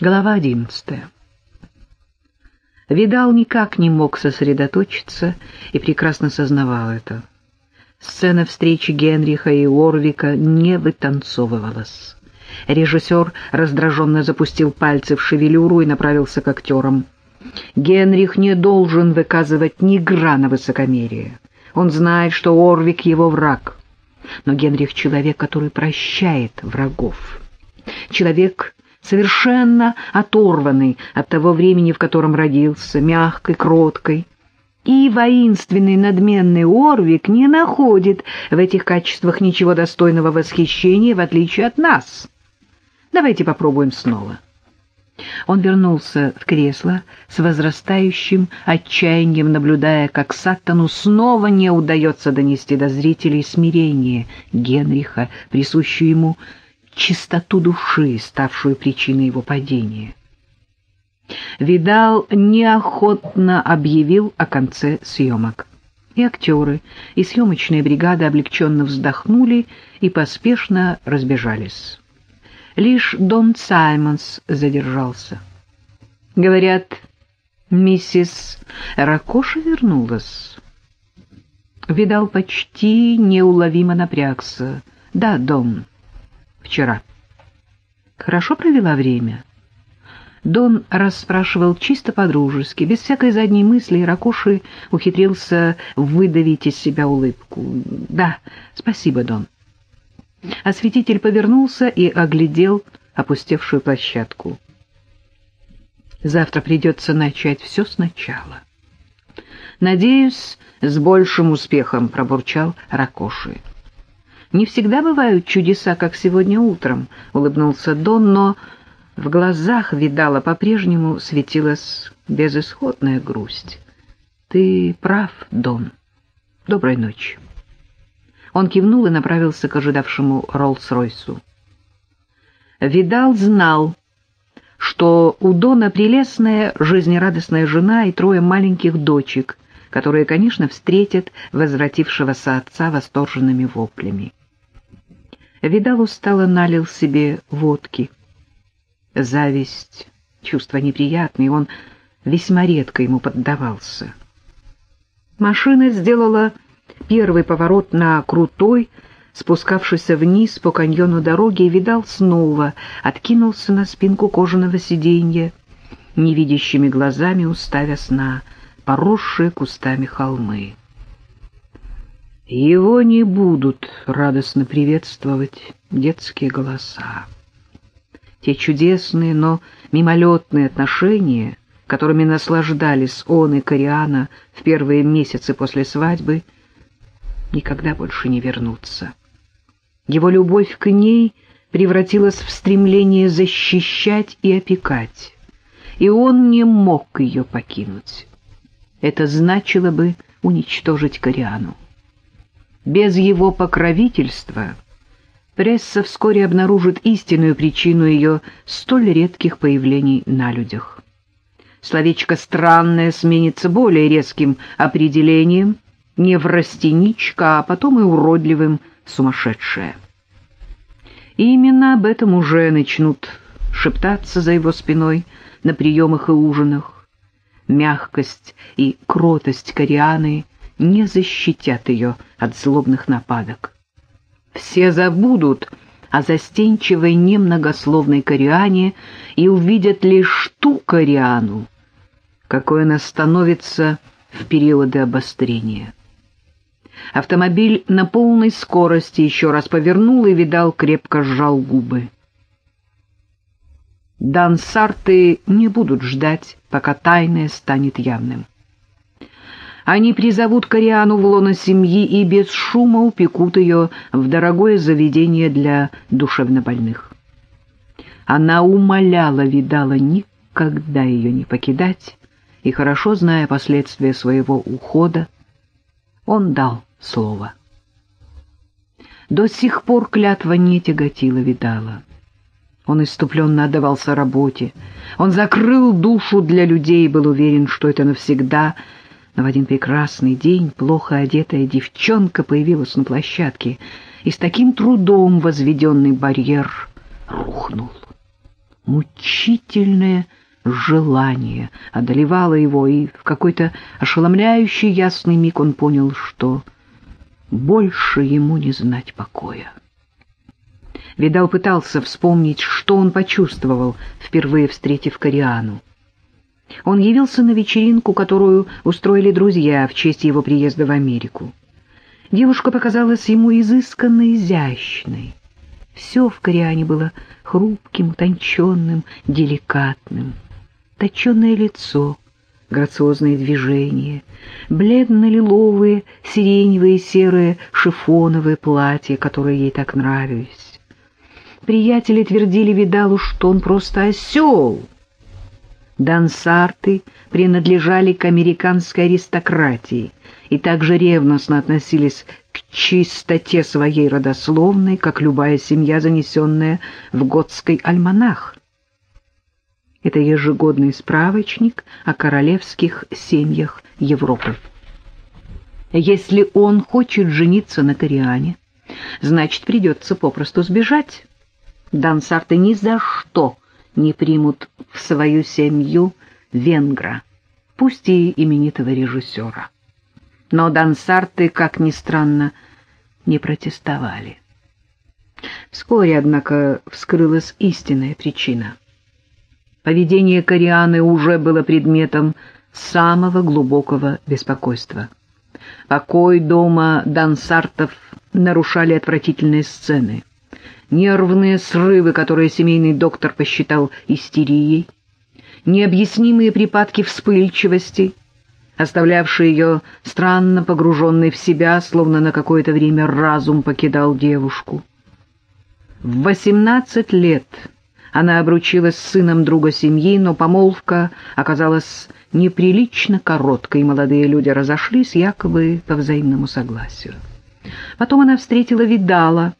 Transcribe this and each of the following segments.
Глава одиннадцатая. Видал никак не мог сосредоточиться и прекрасно сознавал это. Сцена встречи Генриха и Орвика не вытанцовывалась. Режиссер раздраженно запустил пальцы в шевелюру и направился к актерам. Генрих не должен выказывать ни грана высокомерия. Он знает, что Орвик его враг. Но Генрих — человек, который прощает врагов. Человек совершенно оторванный от того времени, в котором родился, мягкой, кроткой. И воинственный надменный Орвик не находит в этих качествах ничего достойного восхищения, в отличие от нас. Давайте попробуем снова. Он вернулся в кресло с возрастающим отчаянием, наблюдая, как Саттану снова не удается донести до зрителей смирение Генриха, присущую ему чистоту души, ставшую причиной его падения. Видал неохотно объявил о конце съемок. И актеры, и съемочная бригада облегченно вздохнули и поспешно разбежались. Лишь Дон Саймонс задержался. Говорят, миссис Ракоша вернулась. Видал почти неуловимо напрягся. Да, Дон вчера. Хорошо провела время. Дон расспрашивал чисто по-дружески, без всякой задней мысли, и Ракоши ухитрился выдавить из себя улыбку. «Да, спасибо, Дон». Осветитель повернулся и оглядел опустевшую площадку. «Завтра придется начать все сначала». «Надеюсь, с большим успехом», — пробурчал Ракоши. Не всегда бывают чудеса, как сегодня утром, — улыбнулся Дон, но в глазах, видала, по-прежнему светилась безысходная грусть. Ты прав, Дон. Доброй ночи. Он кивнул и направился к ожидавшему Роллс-Ройсу. Видал знал, что у Дона прелестная, жизнерадостная жена и трое маленьких дочек, которые, конечно, встретят возвратившегося отца восторженными воплями. Видал устало налил себе водки. Зависть, чувство неприятное, он весьма редко ему поддавался. Машина сделала первый поворот на крутой, спускавшийся вниз по каньону дороги, и видал снова, откинулся на спинку кожаного сиденья, невидящими глазами уставясь на поросшие кустами холмы. Его не будут радостно приветствовать детские голоса. Те чудесные, но мимолетные отношения, которыми наслаждались он и Кориана в первые месяцы после свадьбы, никогда больше не вернутся. Его любовь к ней превратилась в стремление защищать и опекать, и он не мог ее покинуть. Это значило бы уничтожить Кориану. Без его покровительства пресса вскоре обнаружит истинную причину ее столь редких появлений на людях. Словечко «странное» сменится более резким определением, не врастеничка, а потом и уродливым «сумасшедшая». И именно об этом уже начнут шептаться за его спиной на приемах и ужинах. Мягкость и кротость Корианы — не защитят ее от злобных нападок. Все забудут о застенчивой немногословной Кориане и увидят лишь ту Кориану, какой она становится в периоды обострения. Автомобиль на полной скорости еще раз повернул и, видал, крепко сжал губы. Дансарты не будут ждать, пока тайное станет явным. Они призовут Кориану в лоно семьи и без шума упекут ее в дорогое заведение для душевнобольных. Она умоляла, видала, никогда ее не покидать, и, хорошо зная последствия своего ухода, он дал слово. До сих пор клятва не тяготила видала. Он иступленно отдавался работе. Он закрыл душу для людей и был уверен, что это навсегда — но в один прекрасный день плохо одетая девчонка появилась на площадке, и с таким трудом возведенный барьер рухнул. Мучительное желание одолевало его, и в какой-то ошеломляющий ясный миг он понял, что больше ему не знать покоя. Видал пытался вспомнить, что он почувствовал, впервые встретив Кориану. Он явился на вечеринку, которую устроили друзья в честь его приезда в Америку. Девушка показалась ему изысканно изящной. Все в Кориане было хрупким, утонченным, деликатным. Точенное лицо, грациозные движения, бледно-лиловые, сиреневые, серые шифоновые платья, которые ей так нравились. Приятели твердили Видалу, что он просто осел. Дансарты принадлежали к американской аристократии и также ревностно относились к чистоте своей родословной, как любая семья, занесенная в готский альманах. Это ежегодный справочник о королевских семьях Европы. Если он хочет жениться на Кориане, значит, придется попросту сбежать. Дансарты ни за что не примут в свою семью венгра, пусть и именитого режиссера. Но дансарты, как ни странно, не протестовали. Вскоре, однако, вскрылась истинная причина. Поведение Корианы уже было предметом самого глубокого беспокойства. Покой дома дансартов нарушали отвратительные сцены. Нервные срывы, которые семейный доктор посчитал истерией, необъяснимые припадки вспыльчивости — оставлявший ее странно погруженной в себя, словно на какое-то время разум покидал девушку. В восемнадцать лет она обручилась с сыном друга семьи, но помолвка оказалась неприлично короткой, и молодые люди разошлись якобы по взаимному согласию. Потом она встретила Видала,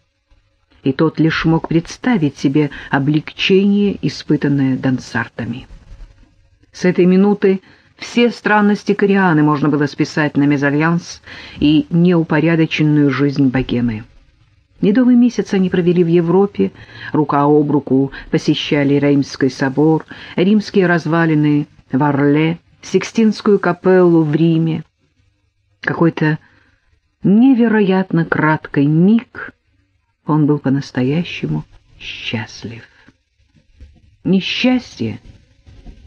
и тот лишь мог представить себе облегчение, испытанное дансартами. С этой минуты все странности Корианы можно было списать на мезальянс и неупорядоченную жизнь богемы. Медовый месяц они провели в Европе, рука об руку посещали Реймский собор, римские развалины в Орле, Сикстинскую капеллу в Риме. Какой-то невероятно краткий миг он был по-настоящему счастлив. Несчастье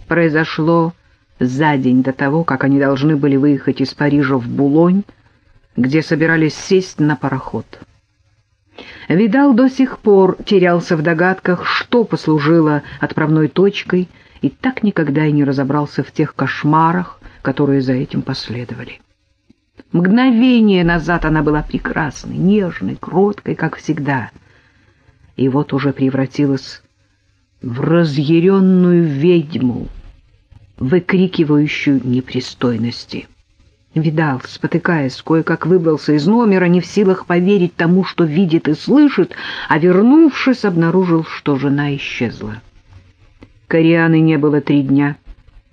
произошло за день до того, как они должны были выехать из Парижа в Булонь, где собирались сесть на пароход. Видал до сих пор терялся в догадках, что послужило отправной точкой, и так никогда и не разобрался в тех кошмарах, которые за этим последовали. Мгновение назад она была прекрасной, нежной, кроткой, как всегда, и вот уже превратилась в разъяренную ведьму, выкрикивающую непристойности. Видал, спотыкаясь, кое-как выбрался из номера, не в силах поверить тому, что видит и слышит, а, вернувшись, обнаружил, что жена исчезла. Корианы не было три дня.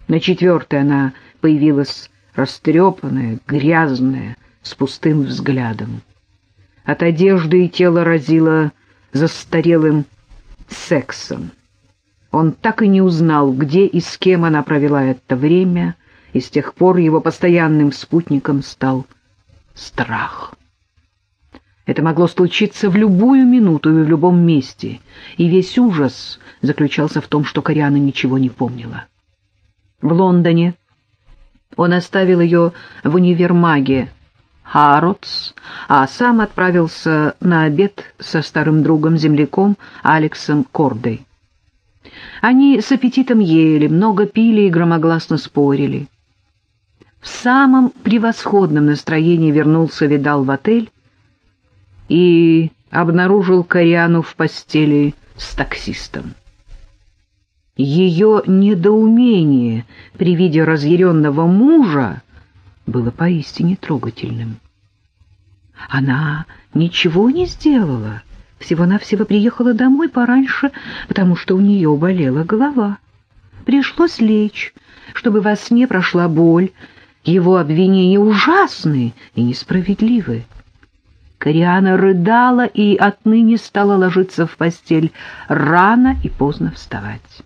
На четвертый она появилась растрепанная, грязная, с пустым взглядом. От одежды и тела разило застарелым сексом. Он так и не узнал, где и с кем она провела это время, и с тех пор его постоянным спутником стал страх. Это могло случиться в любую минуту и в любом месте, и весь ужас заключался в том, что Кориана ничего не помнила. В Лондоне он оставил ее в универмаге Харротс, а сам отправился на обед со старым другом-земляком Алексом Кордой. Они с аппетитом ели, много пили и громогласно спорили. В самом превосходном настроении вернулся Видал в отель и обнаружил Кориану в постели с таксистом. Ее недоумение при виде разъяренного мужа было поистине трогательным. Она ничего не сделала, всего-навсего приехала домой пораньше, потому что у нее болела голова. Пришлось лечь, чтобы во сне прошла боль. Его обвинения ужасны и несправедливы. Кориана рыдала и отныне стала ложиться в постель рано и поздно вставать.